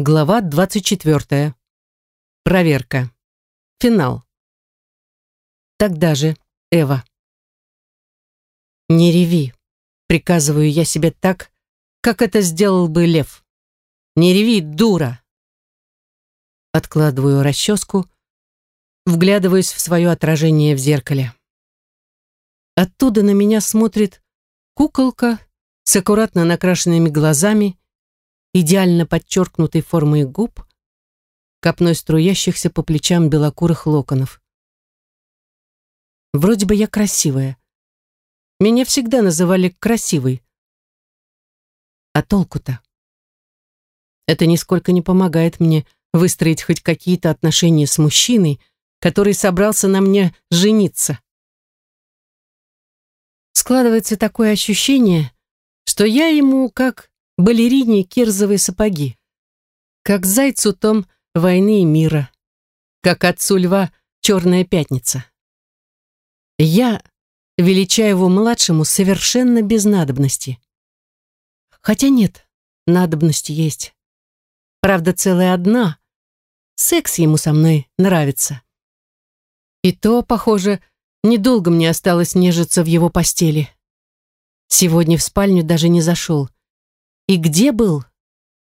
Глава 24. Проверка. Финал. Тогда же, Эва. «Не реви», — приказываю я себе так, как это сделал бы лев. «Не реви, дура!» Откладываю расческу, вглядываюсь в свое отражение в зеркале. Оттуда на меня смотрит куколка с аккуратно накрашенными глазами идеально подчеркнутой формой губ, копной струящихся по плечам белокурых локонов. Вроде бы я красивая. Меня всегда называли красивой. А толку-то? Это нисколько не помогает мне выстроить хоть какие-то отношения с мужчиной, который собрался на мне жениться. Складывается такое ощущение, что я ему как балерине кирзовые сапоги. Как зайцу том войны и мира. Как отцу льва черная пятница. Я величаю его младшему совершенно без надобности. Хотя нет, надобность есть. Правда, целая одна. Секс ему со мной нравится. И то, похоже, недолго мне осталось нежиться в его постели. Сегодня в спальню даже не зашел. И где был?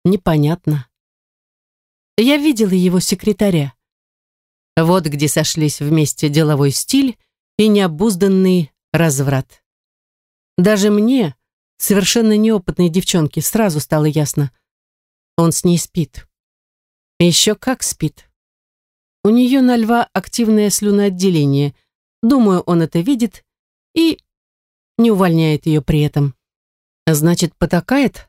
Непонятно. Я видела его секретаря. Вот где сошлись вместе деловой стиль и необузданный разврат. Даже мне, совершенно неопытной девчонке, сразу стало ясно. Он с ней спит. Еще как спит. У нее на льва активное слюноотделение. Думаю, он это видит и не увольняет ее при этом. Значит, потакает?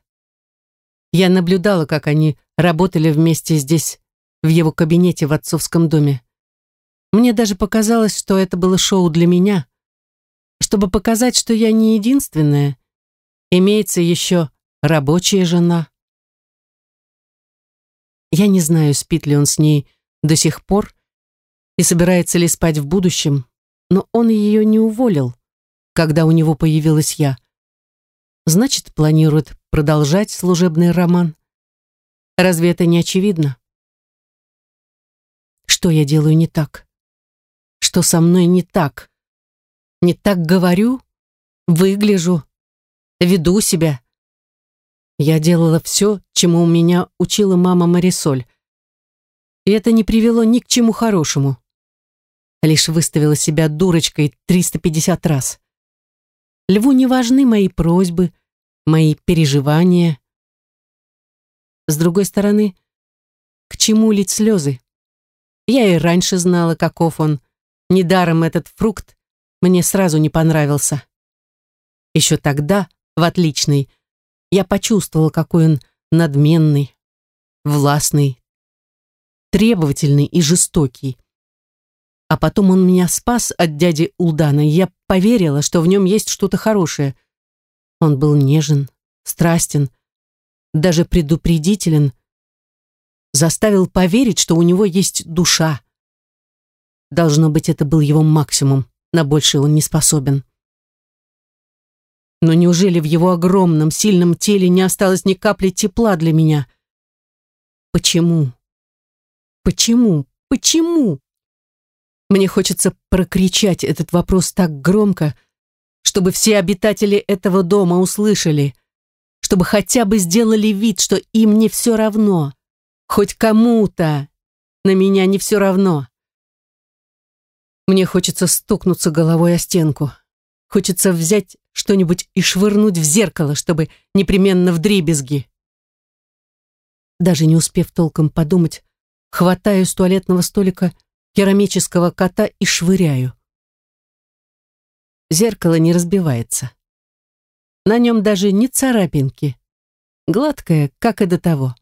Я наблюдала, как они работали вместе здесь, в его кабинете в отцовском доме. Мне даже показалось, что это было шоу для меня, чтобы показать, что я не единственная. Имеется еще рабочая жена. Я не знаю, спит ли он с ней до сих пор и собирается ли спать в будущем, но он ее не уволил, когда у него появилась я. Значит, планирует продолжать служебный роман. Разве это не очевидно? Что я делаю не так? Что со мной не так? Не так говорю, выгляжу, веду себя. Я делала все, чему у меня учила мама Марисоль. И это не привело ни к чему хорошему. Лишь выставила себя дурочкой 350 раз. Льву не важны мои просьбы, мои переживания. С другой стороны, к чему лить слезы? Я и раньше знала, каков он. Недаром этот фрукт мне сразу не понравился. Еще тогда, в отличный, я почувствовала, какой он надменный, властный, требовательный и жестокий. А потом он меня спас от дяди Улдана, и я поверила, что в нем есть что-то хорошее — он был нежен, страстен, даже предупредителен, заставил поверить, что у него есть душа. Должно быть, это был его максимум, на большее он не способен. Но неужели в его огромном, сильном теле не осталось ни капли тепла для меня? Почему? Почему? Почему? Мне хочется прокричать этот вопрос так громко, чтобы все обитатели этого дома услышали, чтобы хотя бы сделали вид, что им не все равно, хоть кому-то на меня не все равно. Мне хочется стукнуться головой о стенку, хочется взять что-нибудь и швырнуть в зеркало, чтобы непременно в дребезги. Даже не успев толком подумать, хватаю с туалетного столика керамического кота и швыряю. Зеркало не разбивается. На нем даже не царапинки. Гладкое, как и до того.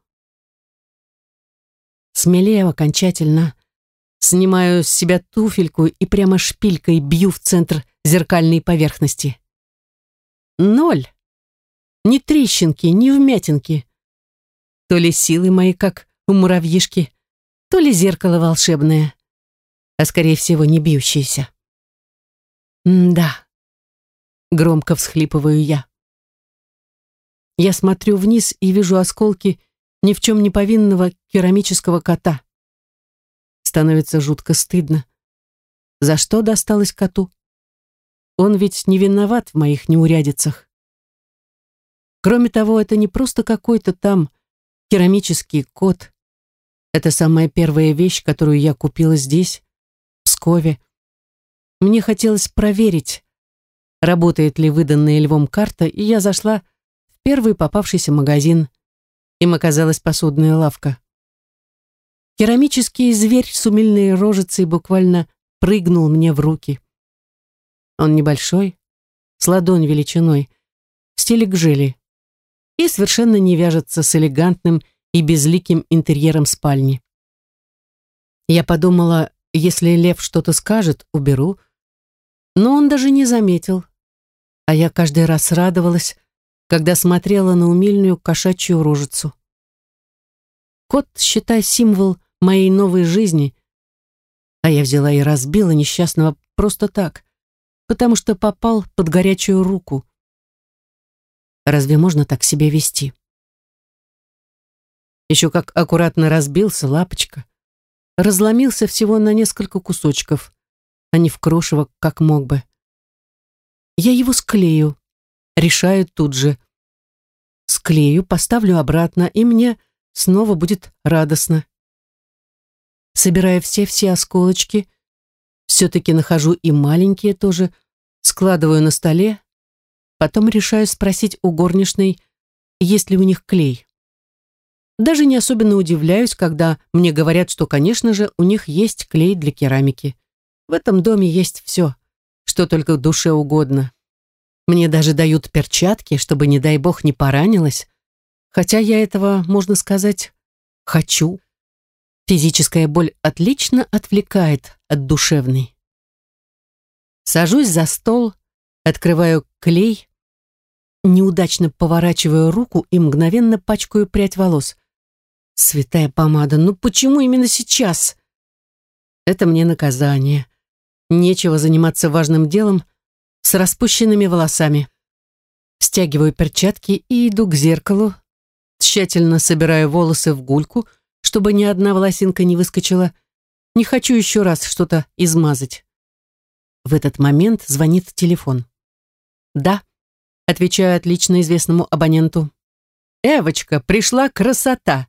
Смелею окончательно. Снимаю с себя туфельку и прямо шпилькой бью в центр зеркальной поверхности. Ноль. Ни трещинки, ни вмятинки. То ли силы мои, как у муравьишки, то ли зеркало волшебное, а скорее всего не бьющееся. «Да», — громко всхлипываю я. Я смотрю вниз и вижу осколки ни в чем не повинного керамического кота. Становится жутко стыдно. За что досталось коту? Он ведь не виноват в моих неурядицах. Кроме того, это не просто какой-то там керамический кот. Это самая первая вещь, которую я купила здесь, в Пскове. Мне хотелось проверить, работает ли выданная львом карта, и я зашла в первый попавшийся магазин. Им оказалась посудная лавка. Керамический зверь с умильной рожицей буквально прыгнул мне в руки. Он небольшой, с ладонь величиной, в стиле гжели, и совершенно не вяжется с элегантным и безликим интерьером спальни. Я подумала, если лев что-то скажет, уберу, но он даже не заметил, а я каждый раз радовалась, когда смотрела на умильную кошачью рожицу. Кот, считай, символ моей новой жизни, а я взяла и разбила несчастного просто так, потому что попал под горячую руку. Разве можно так себя вести? Еще как аккуратно разбился лапочка. Разломился всего на несколько кусочков, а не в крошево, как мог бы. Я его склею, решаю тут же. Склею, поставлю обратно, и мне снова будет радостно. Собирая все-все осколочки, все-таки нахожу и маленькие тоже, складываю на столе, потом решаю спросить у горничной, есть ли у них клей. Даже не особенно удивляюсь, когда мне говорят, что, конечно же, у них есть клей для керамики. В этом доме есть все, что только душе угодно. Мне даже дают перчатки, чтобы, не дай бог, не поранилась. Хотя я этого, можно сказать, хочу. Физическая боль отлично отвлекает от душевной. Сажусь за стол, открываю клей, неудачно поворачиваю руку и мгновенно пачкаю прядь волос. Святая помада, ну почему именно сейчас? Это мне наказание. Нечего заниматься важным делом с распущенными волосами. Стягиваю перчатки и иду к зеркалу, тщательно собираю волосы в гульку, чтобы ни одна волосинка не выскочила. Не хочу еще раз что-то измазать. В этот момент звонит телефон. «Да», — отвечаю отлично известному абоненту. «Эвочка, пришла красота.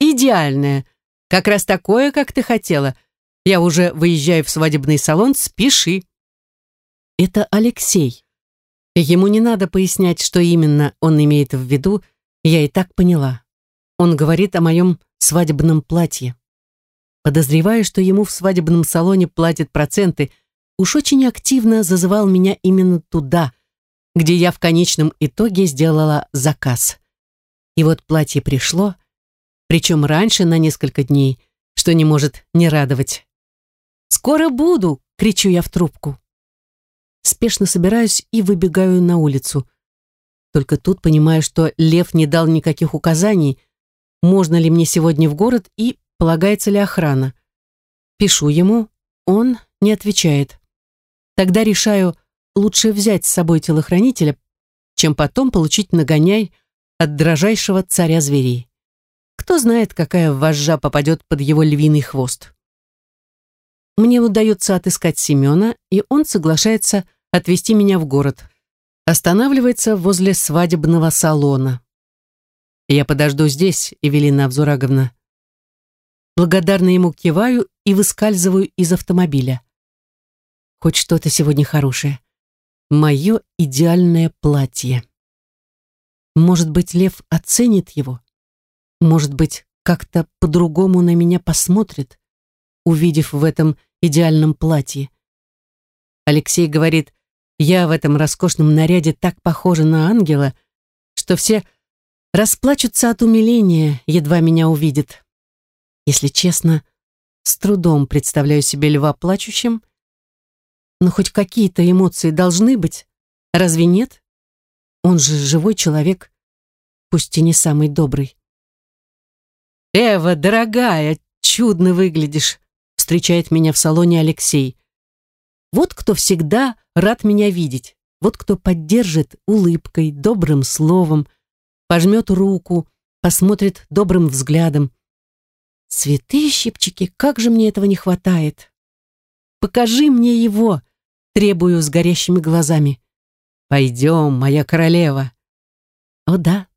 Идеальная. Как раз такое, как ты хотела. Я уже выезжаю в свадебный салон, спеши». Это Алексей. Ему не надо пояснять, что именно он имеет в виду, я и так поняла. Он говорит о моем свадебном платье. Подозревая, что ему в свадебном салоне платят проценты, уж очень активно зазывал меня именно туда, где я в конечном итоге сделала заказ. И вот платье пришло, причем раньше на несколько дней, что не может не радовать. «Скоро буду!» — кричу я в трубку. Спешно собираюсь и выбегаю на улицу. Только тут понимаю, что Лев не дал никаких указаний, можно ли мне сегодня в город и полагается ли охрана. Пишу ему, он не отвечает. Тогда решаю, лучше взять с собой телохранителя, чем потом получить нагоняй от дрожайшего царя зверей. Кто знает, какая вожжа попадет под его львиный хвост. Мне удается отыскать Семена, и он соглашается отвезти меня в город. Останавливается возле свадебного салона. Я подожду здесь, Эвелина Авзураговна. Благодарно ему киваю и выскальзываю из автомобиля. Хоть что-то сегодня хорошее. Мое идеальное платье. Может быть, Лев оценит его? Может быть, как-то по-другому на меня посмотрит, увидев в этом идеальном платье. Алексей говорит, я в этом роскошном наряде так похожа на ангела, что все расплачутся от умиления, едва меня увидят. Если честно, с трудом представляю себе льва плачущим, но хоть какие-то эмоции должны быть, разве нет? Он же живой человек, пусть и не самый добрый. «Эва, дорогая, чудно выглядишь», встречает меня в салоне Алексей. Вот кто всегда рад меня видеть, вот кто поддержит улыбкой, добрым словом, пожмет руку, посмотрит добрым взглядом. Цветы, щипчики, как же мне этого не хватает. Покажи мне его, требую с горящими глазами. Пойдем, моя королева. О да,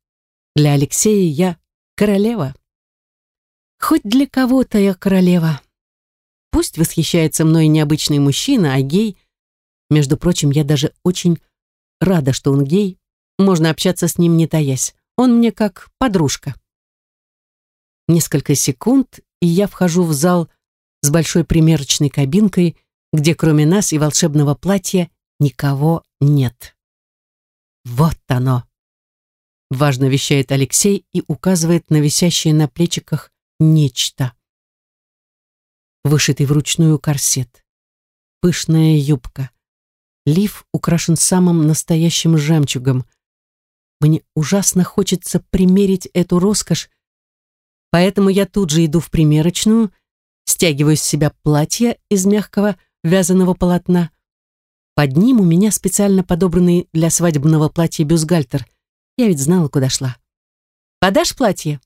для Алексея я королева. Хоть для кого-то я королева. Пусть восхищается мной необычный мужчина, а гей... Между прочим, я даже очень рада, что он гей. Можно общаться с ним не таясь. Он мне как подружка. Несколько секунд, и я вхожу в зал с большой примерочной кабинкой, где кроме нас и волшебного платья никого нет. Вот оно. Важно вещает Алексей и указывает на висящее на плечиках нечто. Вышитый вручную корсет. Пышная юбка. Лиф украшен самым настоящим жемчугом. Мне ужасно хочется примерить эту роскошь, поэтому я тут же иду в примерочную, стягиваю с себя платье из мягкого вязаного полотна. Под ним у меня специально подобранный для свадебного платья бюстгальтер. Я ведь знала, куда шла. «Подашь платье?»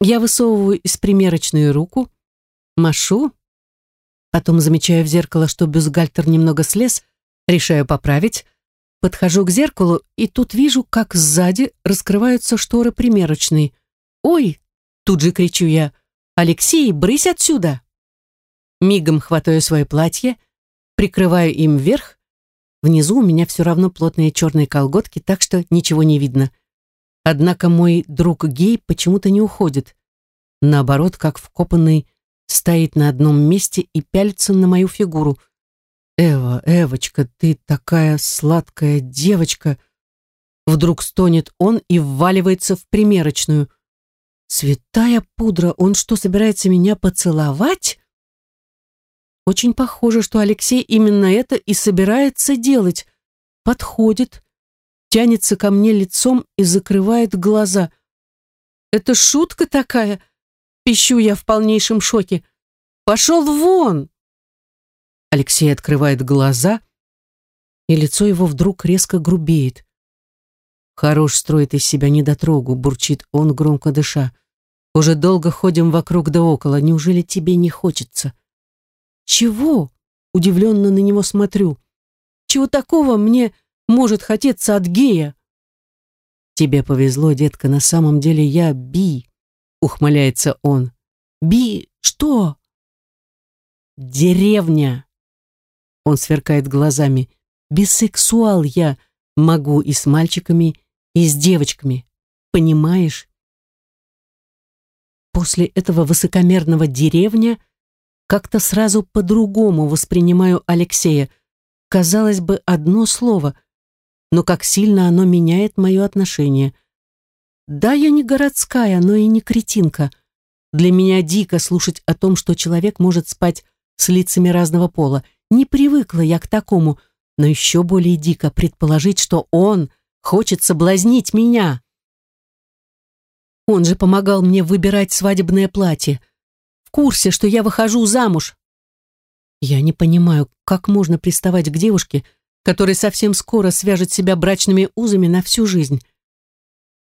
Я высовываю из примерочной руку, машу, потом замечаю в зеркало, что бюстгальтер немного слез, решаю поправить, подхожу к зеркалу и тут вижу, как сзади раскрываются шторы примерочной. «Ой!» — тут же кричу я. «Алексей, брысь отсюда!» Мигом хватаю свое платье, прикрываю им вверх. Внизу у меня все равно плотные черные колготки, так что ничего не видно. Однако мой друг гей почему-то не уходит. Наоборот, как вкопанный, стоит на одном месте и пялится на мою фигуру. «Эва, Эвочка, ты такая сладкая девочка!» Вдруг стонет он и вваливается в примерочную. «Святая пудра, он что, собирается меня поцеловать?» Очень похоже, что Алексей именно это и собирается делать. Подходит, тянется ко мне лицом и закрывает глаза. «Это шутка такая?» Пищу я в полнейшем шоке. «Пошел вон!» Алексей открывает глаза, и лицо его вдруг резко грубеет. «Хорош строит из себя недотрогу», — бурчит он, громко дыша. «Уже долго ходим вокруг да около. Неужели тебе не хочется?» «Чего?» — удивленно на него смотрю. «Чего такого мне может хотеться от гея. Тебе повезло, детка, на самом деле я би, ухмыляется он. Би, что? Деревня. Он сверкает глазами. Бисексуал я, могу и с мальчиками, и с девочками. Понимаешь? После этого высокомерного деревня как-то сразу по-другому воспринимаю Алексея. Казалось бы, одно слово, но как сильно оно меняет мое отношение. Да, я не городская, но и не кретинка. Для меня дико слушать о том, что человек может спать с лицами разного пола. Не привыкла я к такому, но еще более дико предположить, что он хочет соблазнить меня. Он же помогал мне выбирать свадебное платье. В курсе, что я выхожу замуж. Я не понимаю, как можно приставать к девушке, который совсем скоро свяжет себя брачными узами на всю жизнь.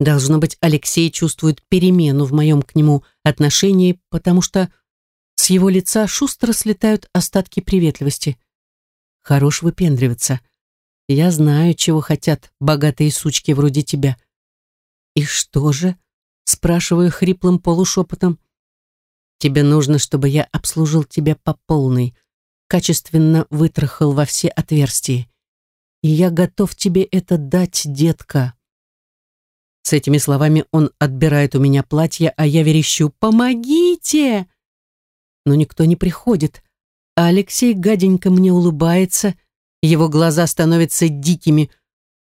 Должно быть, Алексей чувствует перемену в моем к нему отношении, потому что с его лица шустро слетают остатки приветливости. Хорош выпендриваться. Я знаю, чего хотят богатые сучки вроде тебя. И что же? Спрашиваю хриплым полушепотом. Тебе нужно, чтобы я обслужил тебя по полной, качественно вытрахал во все отверстия и я готов тебе это дать, детка». С этими словами он отбирает у меня платье, а я верещу «Помогите!». Но никто не приходит, Алексей гаденько мне улыбается, его глаза становятся дикими.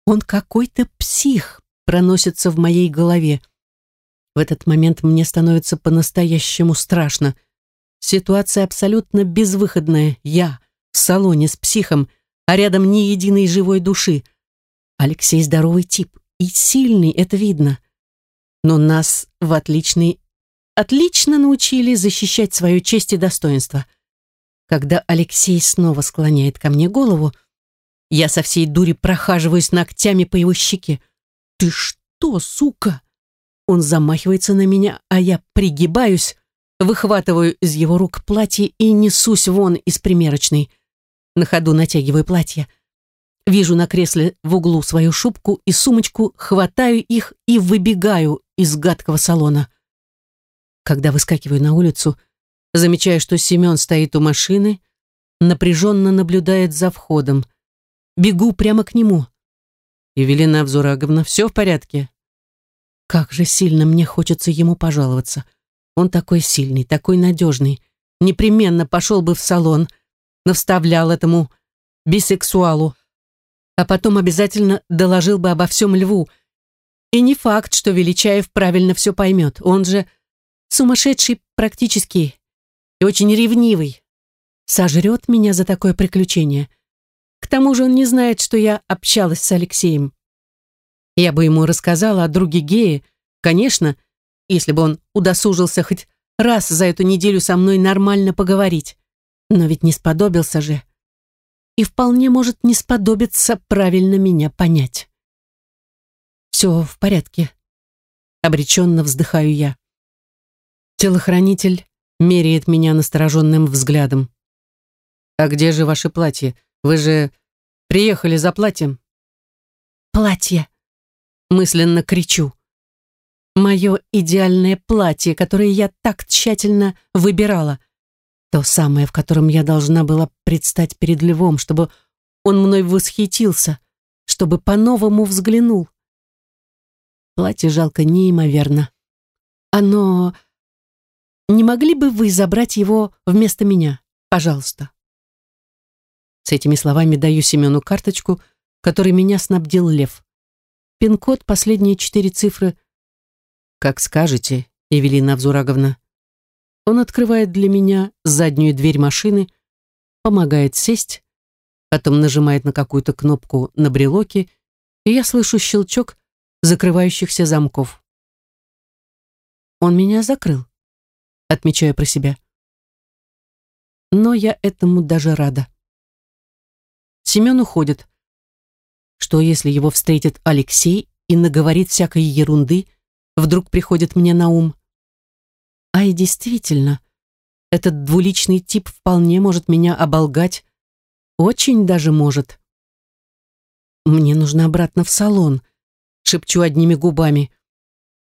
Он какой-то псих проносится в моей голове. В этот момент мне становится по-настоящему страшно. Ситуация абсолютно безвыходная. Я в салоне с психом, а рядом ни единой живой души. Алексей здоровый тип и сильный, это видно. Но нас в отличный отлично научили защищать свою честь и достоинство. Когда Алексей снова склоняет ко мне голову, я со всей дури прохаживаюсь ногтями по его щеке. «Ты что, сука?» он замахивается на меня, а я пригибаюсь, выхватываю из его рук платье и несусь вон из примерочной. На ходу натягиваю платье. Вижу на кресле в углу свою шубку и сумочку, хватаю их и выбегаю из гадкого салона. Когда выскакиваю на улицу, замечаю, что Семен стоит у машины, напряженно наблюдает за входом. Бегу прямо к нему. «Евелина Авзураговна, все в порядке?» Как же сильно мне хочется ему пожаловаться. Он такой сильный, такой надежный. Непременно пошел бы в салон, навставлял этому бисексуалу а потом обязательно доложил бы обо всем Льву. И не факт, что Величаев правильно все поймет. Он же сумасшедший практически и очень ревнивый. Сожрет меня за такое приключение. К тому же он не знает, что я общалась с Алексеем. Я бы ему рассказала о друге Гее, конечно, если бы он удосужился хоть раз за эту неделю со мной нормально поговорить. Но ведь не сподобился же и вполне может не сподобиться правильно меня понять. «Все в порядке», — обреченно вздыхаю я. Телохранитель меряет меня настороженным взглядом. «А где же ваше платье? Вы же приехали за платьем?» «Платье!» — мысленно кричу. «Мое идеальное платье, которое я так тщательно выбирала. То самое, в котором я должна была предстать перед львом, чтобы он мной восхитился, чтобы по-новому взглянул. Платье жалко неимоверно. Оно... Не могли бы вы забрать его вместо меня, пожалуйста? С этими словами даю Семену карточку, которой меня снабдил лев. Пин-код, последние четыре цифры. Как скажете, Евелина Авзураговна. Он открывает для меня заднюю дверь машины, помогает сесть, потом нажимает на какую-то кнопку на брелоке, и я слышу щелчок закрывающихся замков. Он меня закрыл, отмечаю про себя. Но я этому даже рада. Семен уходит. Что, если его встретит Алексей и наговорит всякой ерунды, вдруг приходит мне на ум. А и действительно, этот двуличный тип вполне может меня оболгать. Очень даже может. Мне нужно обратно в салон, шепчу одними губами.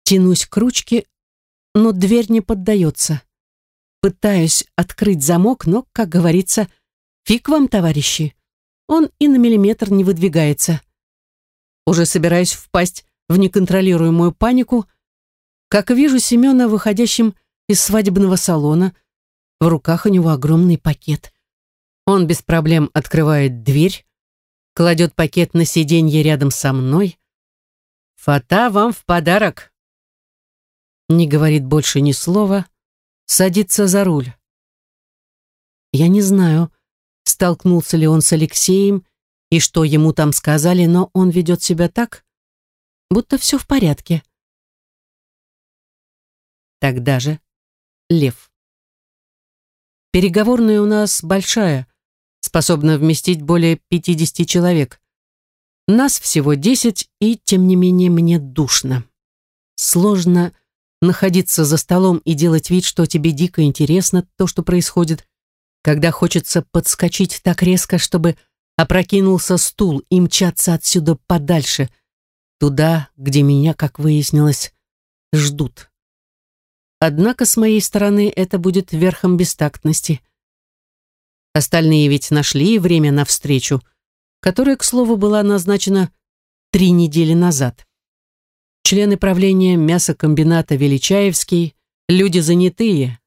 Тянусь к ручке, но дверь не поддается. Пытаюсь открыть замок, но, как говорится, фиг вам, товарищи. Он и на миллиметр не выдвигается. Уже собираюсь впасть в неконтролируемую панику, как вижу Семена выходящим из свадебного салона. В руках у него огромный пакет. Он без проблем открывает дверь, кладет пакет на сиденье рядом со мной. «Фата вам в подарок!» Не говорит больше ни слова, садится за руль. Я не знаю, столкнулся ли он с Алексеем и что ему там сказали, но он ведет себя так, будто все в порядке. Тогда же Лев. Переговорная у нас большая, способна вместить более 50 человек. Нас всего 10, и тем не менее мне душно. Сложно находиться за столом и делать вид, что тебе дико интересно то, что происходит, когда хочется подскочить так резко, чтобы опрокинулся стул и мчаться отсюда подальше, туда, где меня, как выяснилось, ждут. Однако с моей стороны это будет верхом бестактности. Остальные ведь нашли время на встречу, которая, к слову, была назначена три недели назад. Члены правления мясокомбината «Величаевский», люди занятые,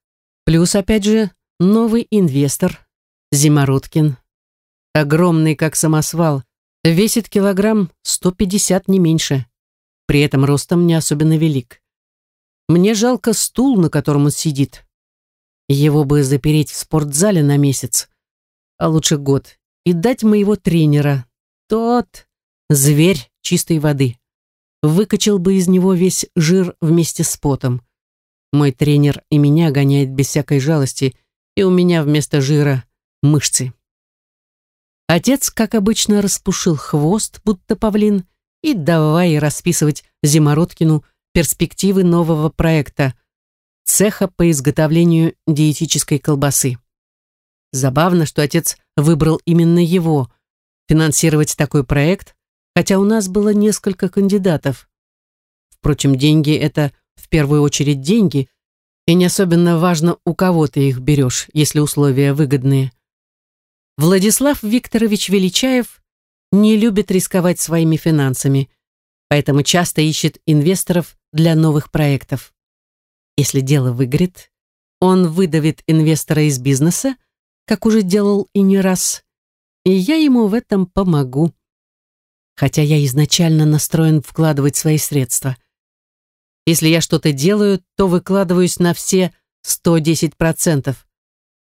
плюс, опять же, новый инвестор, Зимородкин. Огромный, как самосвал, весит килограмм 150 не меньше, при этом ростом не особенно велик. Мне жалко стул, на котором он сидит. Его бы запереть в спортзале на месяц, а лучше год, и дать моего тренера. Тот зверь чистой воды. Выкачал бы из него весь жир вместе с потом. Мой тренер и меня гоняет без всякой жалости, и у меня вместо жира мышцы. Отец, как обычно, распушил хвост, будто павлин, и давай расписывать Зимородкину перспективы нового проекта – цеха по изготовлению диетической колбасы. Забавно, что отец выбрал именно его финансировать такой проект, хотя у нас было несколько кандидатов. Впрочем, деньги – это в первую очередь деньги, и не особенно важно, у кого ты их берешь, если условия выгодные. Владислав Викторович Величаев не любит рисковать своими финансами, поэтому часто ищет инвесторов для новых проектов. Если дело выгорит, он выдавит инвестора из бизнеса, как уже делал и не раз, и я ему в этом помогу. Хотя я изначально настроен вкладывать свои средства. Если я что-то делаю, то выкладываюсь на все 110%.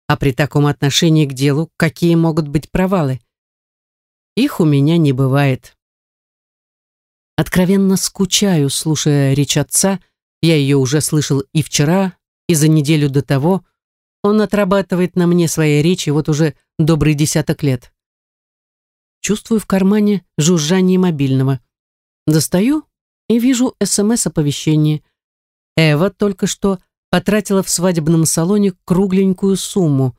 А при таком отношении к делу какие могут быть провалы? Их у меня не бывает. Откровенно скучаю, слушая речь отца. Я ее уже слышал и вчера, и за неделю до того. Он отрабатывает на мне свои речи вот уже добрый десяток лет. Чувствую в кармане жужжание мобильного. Достаю и вижу СМС-оповещение. Эва только что потратила в свадебном салоне кругленькую сумму.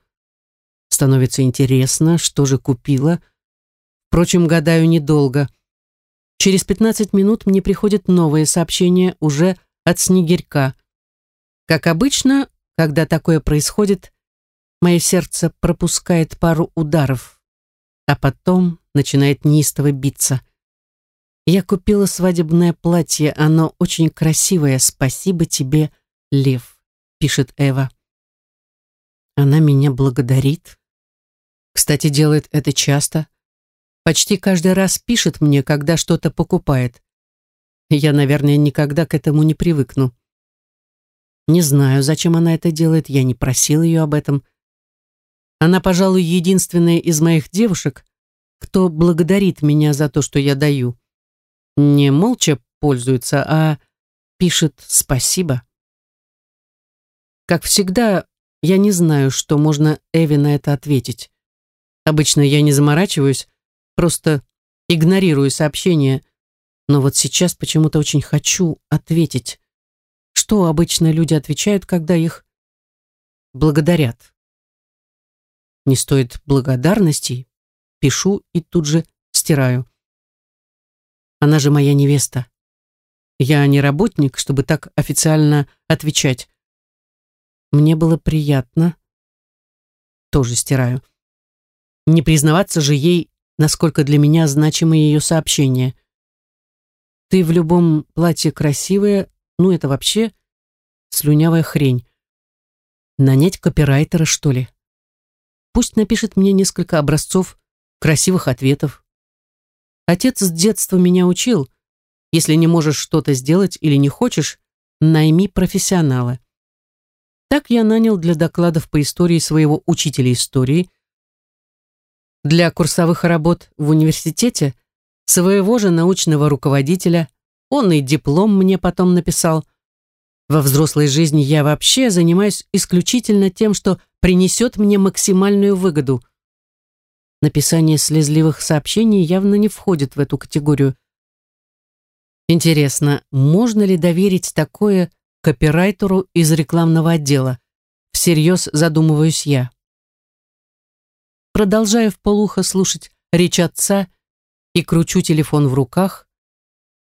Становится интересно, что же купила. Впрочем, гадаю недолго. Через 15 минут мне приходит новое сообщение уже от Снегирька. Как обычно, когда такое происходит, мое сердце пропускает пару ударов, а потом начинает неистово биться. Я купила свадебное платье, оно очень красивое, спасибо тебе, Лев, пишет Эва. Она меня благодарит. Кстати, делает это часто. Почти каждый раз пишет мне, когда что-то покупает. Я, наверное, никогда к этому не привыкну. Не знаю, зачем она это делает, я не просил ее об этом. Она, пожалуй, единственная из моих девушек, кто благодарит меня за то, что я даю. Не молча пользуется, а пишет спасибо. Как всегда, я не знаю, что можно Эви на это ответить. Обычно я не заморачиваюсь, просто игнорирую сообщения, но вот сейчас почему-то очень хочу ответить. Что обычно люди отвечают, когда их благодарят? Не стоит благодарностей, пишу и тут же стираю. Она же моя невеста. Я не работник, чтобы так официально отвечать. Мне было приятно. Тоже стираю. Не признаваться же ей, насколько для меня значимы ее сообщения. Ты в любом платье красивая, ну это вообще слюнявая хрень. Нанять копирайтера, что ли? Пусть напишет мне несколько образцов красивых ответов. Отец с детства меня учил, если не можешь что-то сделать или не хочешь, найми профессионала. Так я нанял для докладов по истории своего учителя истории, для курсовых работ в университете своего же научного руководителя, он и диплом мне потом написал. Во взрослой жизни я вообще занимаюсь исключительно тем, что принесет мне максимальную выгоду – Написание слезливых сообщений явно не входит в эту категорию. Интересно, можно ли доверить такое копирайтеру из рекламного отдела? Всерьез задумываюсь я. Продолжаю в полухо слушать речь отца и кручу телефон в руках,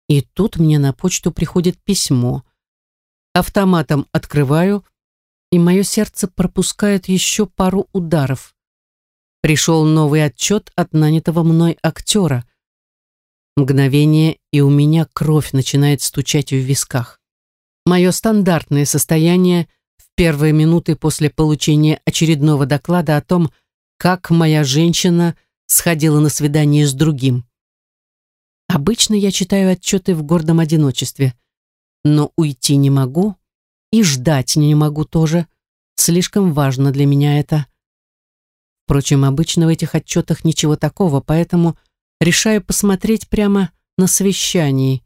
и тут мне на почту приходит письмо. Автоматом открываю, и мое сердце пропускает еще пару ударов пришел новый отчет от нанятого мной актера. Мгновение, и у меня кровь начинает стучать в висках. Мое стандартное состояние в первые минуты после получения очередного доклада о том, как моя женщина сходила на свидание с другим. Обычно я читаю отчеты в гордом одиночестве, но уйти не могу и ждать не могу тоже. Слишком важно для меня это. Впрочем, обычно в этих отчетах ничего такого, поэтому решаю посмотреть прямо на совещании.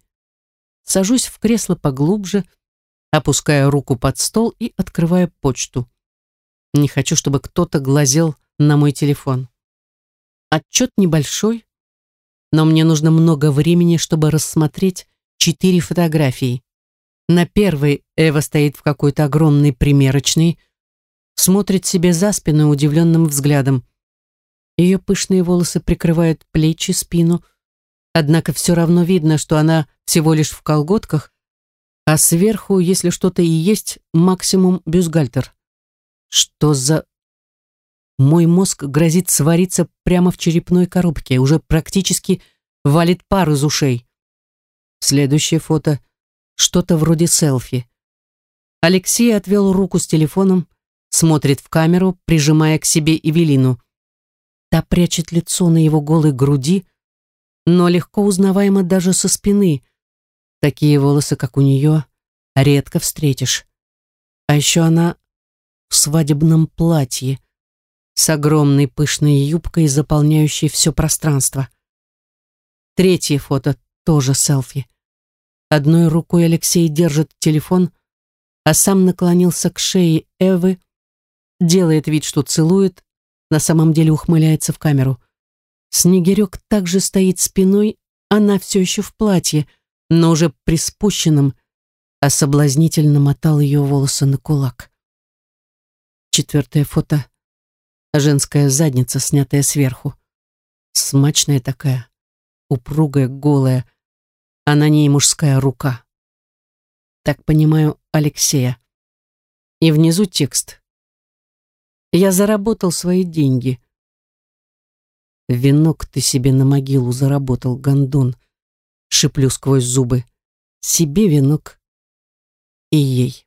Сажусь в кресло поглубже, опускаю руку под стол и открываю почту. Не хочу, чтобы кто-то глазел на мой телефон. Отчет небольшой, но мне нужно много времени, чтобы рассмотреть четыре фотографии. На первой Эва стоит в какой-то огромной примерочной, смотрит себе за спину удивленным взглядом. Ее пышные волосы прикрывают плечи, спину, однако все равно видно, что она всего лишь в колготках, а сверху, если что-то и есть, максимум бюстгальтер. Что за... Мой мозг грозит свариться прямо в черепной коробке, уже практически валит пар из ушей. Следующее фото — что-то вроде селфи. Алексей отвел руку с телефоном, смотрит в камеру, прижимая к себе Эвелину. Та прячет лицо на его голой груди, но легко узнаваемо даже со спины. Такие волосы, как у нее, редко встретишь. А еще она в свадебном платье, с огромной пышной юбкой, заполняющей все пространство. Третье фото тоже селфи. Одной рукой Алексей держит телефон, а сам наклонился к шее Эвы, делает вид, что целует, на самом деле ухмыляется в камеру. Снегирек также стоит спиной, она все еще в платье, но уже приспущенном, а соблазнительно мотал ее волосы на кулак. Четвертое фото. Женская задница, снятая сверху. Смачная такая, упругая, голая, а на ней мужская рука. Так понимаю, Алексея. И внизу текст. Я заработал свои деньги. Венок ты себе на могилу заработал, гондон. Шиплю сквозь зубы. Себе венок и ей.